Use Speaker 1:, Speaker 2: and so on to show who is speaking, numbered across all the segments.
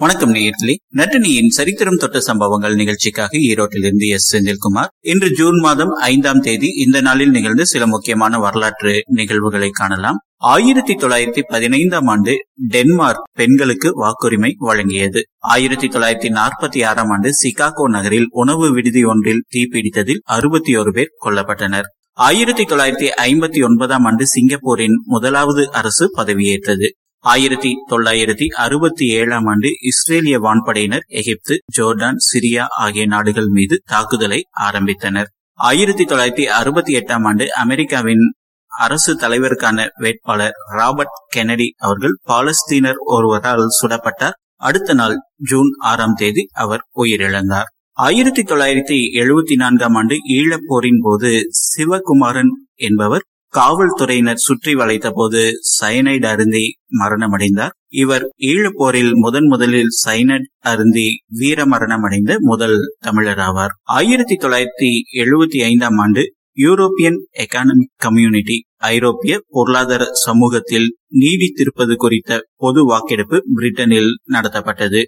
Speaker 1: வணக்கம் நேயர்களே. நட்டினியின் சரித்திரம் தொட்ட சம்பவங்கள் நிகழ்ச்சிக்காக ஈரோட்டிலிருந்து எஸ் செந்தில்குமார் இன்று ஜூன் மாதம் ஐந்தாம் தேதி இந்த நாளில் நிகழ்ந்து சில முக்கியமான வரலாற்று நிகழ்வுகளை காணலாம். ஆயிரத்தி தொள்ளாயிரத்தி பதினைந்தாம் ஆண்டு டென்மார்க் பெண்களுக்கு வாக்குரிமை வழங்கியது. ஆயிரத்தி தொள்ளாயிரத்தி நாற்பத்தி ஆறாம் ஆண்டு சிகாகோ நகரில் உணவு விடுதி ஒன்றில் தீப்பிடித்ததில் அறுபத்தி ஒரு பேர் கொல்லப்பட்டனர். ஆயிரத்தி தொள்ளாயிரத்தி ஐம்பத்தி ஒன்பதாம் ஆண்டு சிங்கப்பூரின் முதலாவது அரசு பதவியேற்றது. ஆயிரத்தி தொள்ளாயிரத்தி அறுபத்தி ஏழாம் ஆண்டு இஸ்ரேலிய வான்படையினர் எகிப்து ஜோர்டான் சிரியா ஆகிய நாடுகள் மீது தாக்குதலை ஆரம்பித்தனர். ஆயிரத்தி தொள்ளாயிரத்தி அறுபத்தி எட்டாம் ஆண்டு அமெரிக்காவின் அரசு தலைவருக்கான வேட்பாளர் ராபர்ட் கெனடி அவர்கள் பாலஸ்தீனர் ஒருவரால் சுடப்பட்டார். அடுத்த நாள் ஜூன் ஆறாம் தேதி அவர் உயிரிழந்தார். ஆயிரத்தி தொள்ளாயிரத்தி எழுபத்தி நான்காம் ஆண்டு ஈழப்போரின் போது சிவகுமாரன் என்பவர் காவல்துறையினர் சுற்றி வளைத்த போது சயனைடு அருந்தி மரணமடைந்தார். இவர் ஈழப்போரில் முதன் முதலில் சைனட் அருந்தி வீர மரணமடைந்த முதல் தமிழர் ஆவார். ஆயிரத்தி தொள்ளாயிரத்தி எழுபத்தி ஐந்தாம் ஆண்டு யூரோப்பியன் எக்கானமிக் கம்யூனிட்டி ஐரோப்பிய பொருளாதார சமூகத்தில் நீடித்திருப்பது குறித்த பொது வாக்கெடுப்பு பிரிட்டனில் நடத்தப்பட்டது.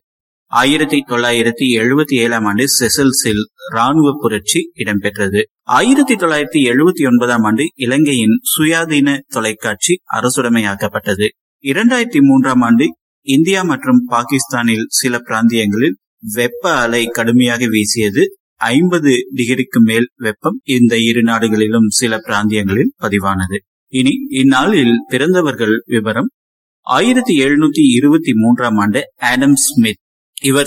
Speaker 1: ஆயிரத்தி தொள்ளாயிரத்தி எழுபத்தி ஏழாம் ஆண்டு செசல்ஸில் ராணுவ புரட்சி இடம்பெற்றது. ஆயிரத்தி தொள்ளாயிரத்தி எழுபத்தி ஒன்பதாம் ஆண்டு இலங்கையின் சுயாதீன தொலைக்காட்சி அரசுடைமையாக்கப்பட்டது. இரண்டாயிரத்தி மூன்றாம் ஆண்டு இந்தியா மற்றும் பாகிஸ்தானில் சில பிராந்தியங்களில் வெப்ப அலை கடுமையாக வீசியது. ஐம்பது டிகிரிக்கு மேல் வெப்பம் இந்த இரு நாடுகளிலும் சில பிராந்தியங்களில் பதிவானது. இனி இந்நாளில் பிறந்தவர்கள் விவரம். ஆயிரத்தி எழுநூத்தி இருபத்தி மூன்றாம் ஆண்டு ஆடம் ஸ்மித் இவர்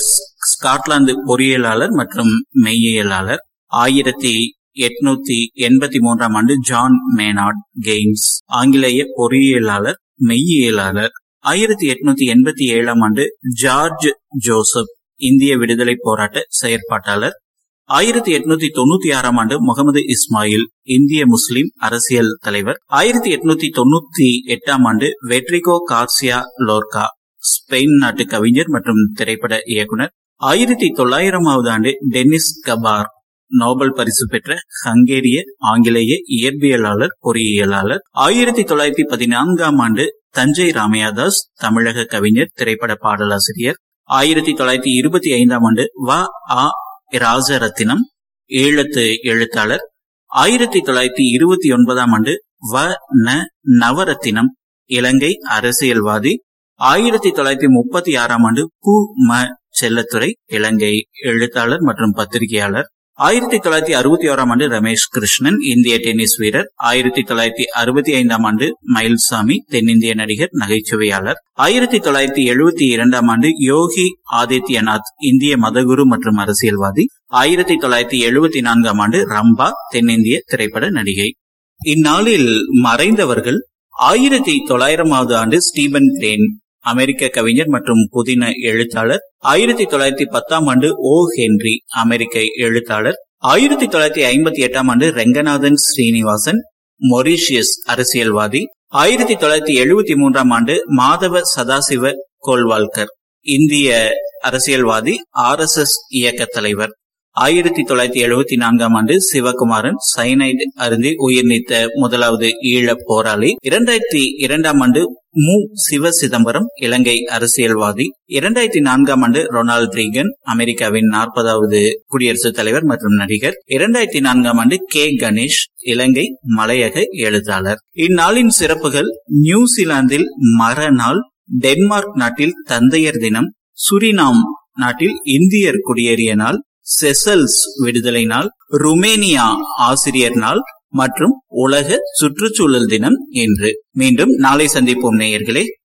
Speaker 1: ஸ்காட்லாந்து பொறியியலாளர் மற்றும் மெய்யியலாளர். ஆயிரத்தி எட்நூத்தி எண்பத்தி மூன்றாம் ஆண்டு ஜான் மேனாட் கெய்ம்ஸ் ஆங்கிலேய பொறியியலாளர் மெய்யியலாளர். ஆயிரத்தி எட்நூத்தி எண்பத்தி ஏழாம் ஆண்டு ஜார்ஜ் ஜோசப் இந்திய விடுதலை போராட்ட செயற்பாட்டாளர். ஆயிரத்தி எட்நூத்தி தொண்ணூத்தி ஆறாம் ஆண்டு முகமது இஸ்மாயில் இந்திய முஸ்லிம் அரசியல் தலைவர். ஆயிரத்தி எட்நூத்தி தொண்ணூத்தி எட்டாம் ஆண்டு வெட்ரிகோ கார்சியா லோர்கா ஸ்பெயின் நாட்டு கவிஞர் மற்றும் திரைப்பட இயக்குனர். ஆயிரத்தி தொள்ளாயிரமாவது ஆண்டு டென்னிஸ் கபார் நோபல் பரிசு பெற்ற ஹங்கேரிய ஆங்கிலேய இயற்பியலாளர் பொறியியலாளர். ஆயிரத்தி தொள்ளாயிரத்தி பதினான்காம் ஆண்டு தஞ்சை ராமையாதாஸ் தமிழக கவிஞர் திரைப்பட பாடலாசிரியர். ஆயிரத்தி தொள்ளாயிரத்தி இருபத்தி ஐந்தாம் ஆண்டு வ. ஆ. ராஜரத்தினம் ஈழத்து எழுத்தாளர். ஆயிரத்தி தொள்ளாயிரத்தி இருபத்தி ஒன்பதாம் ஆண்டு வ. ந. நவரத்தினம் இலங்கை அரசியல்வாதி. ஆயிரத்தி தொள்ளாயிரத்தி முப்பத்தி ஆறாம் ஆண்டு கு. ம. செல்லத்துறை இலங்கை எழுத்தாளர் மற்றும் பத்திரிகையாளர். ஆயிரத்தி தொள்ளாயிரத்தி அறுபத்தி ஓராம் ஆண்டு ரமேஷ் கிருஷ்ணன் இந்திய டென்னிஸ் வீரர். ஆயிரத்தி தொள்ளாயிரத்தி அறுபத்தி ஐந்தாம் ஆண்டு மயில்சாமி தென்னிந்திய நடிகர் நகைச்சுவையாளர். ஆயிரத்தி தொள்ளாயிரத்தி எழுபத்தி இரண்டாம் ஆண்டு யோகி ஆதித்யநாத் இந்திய மதகுரு மற்றும் அரசியல்வாதி. ஆயிரத்தி தொள்ளாயிரத்தி எழுபத்தி நான்காம் ஆண்டு ரம்பா தென்னிந்திய திரைப்பட நடிகை. இந்நாளில் மறைந்தவர்கள் ஆயிரத்தி தொள்ளாயிரமாவது ஆண்டு ஸ்டீபன் கிரேன் அமெரிக்க கவிஞர் மற்றும் புதின எழுத்தாளர். ஆயிரத்தி தொள்ளாயிரத்தி பத்தாம் ஆண்டு ஓ. ஹென்றி அமெரிக்க எழுத்தாளர். ஆயிரத்தி தொள்ளாயிரத்தி ஐம்பத்தி எட்டாம் ஆண்டு ரெங்கநாதன் ஸ்ரீனிவாசன் மொரீஷியஸ் அரசியல்வாதி. ஆயிரத்தி தொள்ளாயிரத்தி எழுபத்தி மூன்றாம் ஆண்டு மாதவ சதாசிவ கோல்வால்கர் இந்திய அரசியல்வாதி ஆர் எஸ் எஸ் இயக்க தலைவர். ஆயிரத்தி தொள்ளாயிரத்தி எழுபத்தி நான்காம் ஆண்டு சிவகுமாரன் சைனைடு அருந்தி உயிர் நீத்த முதலாவது ஈழ போராளி. இரண்டாயிரத்தி இரண்டாம் ஆண்டு மு. சிவ சிதம்பரம் இலங்கை அரசியல்வாதி. இரண்டாயிரத்தி நான்காம் ஆண்டு ரொனால்ட் ரீகன் அமெரிக்காவின் நாற்பதாவது குடியரசுத் தலைவர் மற்றும் நடிகர். இரண்டாயிரத்தி நான்காம் ஆண்டு கே. கணேஷ் இலங்கை மலையக எழுத்தாளர். இந்நாளின் சிறப்புகள் நியூசிலாந்தில் மரநாள் டென்மார்க் நாட்டில் தந்தையர் தினம் சுரினாம் நாட்டில் இந்தியர் குடியேறிய நாள் செசல்ஸ் விடுதலை நாள் ருமேனியா ஆசிரியர் நாள் மற்றும் உலக சுற்றுச்சூழல் தினம் என்று மீண்டும் நாளை சந்திப்போம் நேயர்களே.